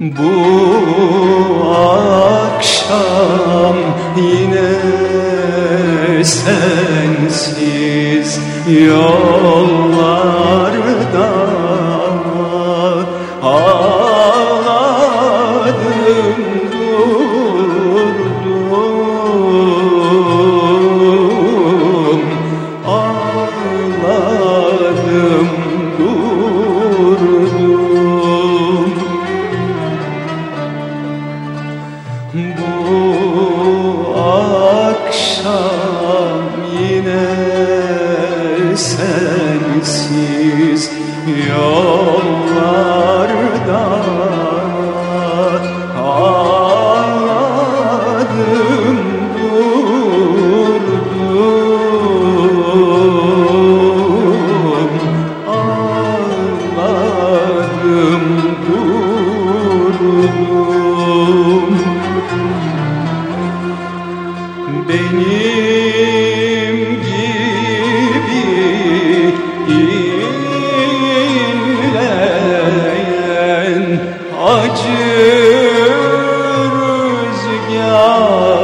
Bu akşam yine sensiz yollarda yine sensiz yollarda ağladım durdum ağladım durdum. Benim acı rüzgarlara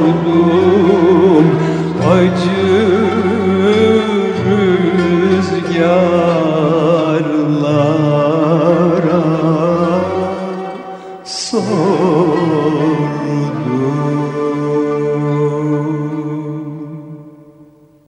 sordum acı rüzgarlara sordum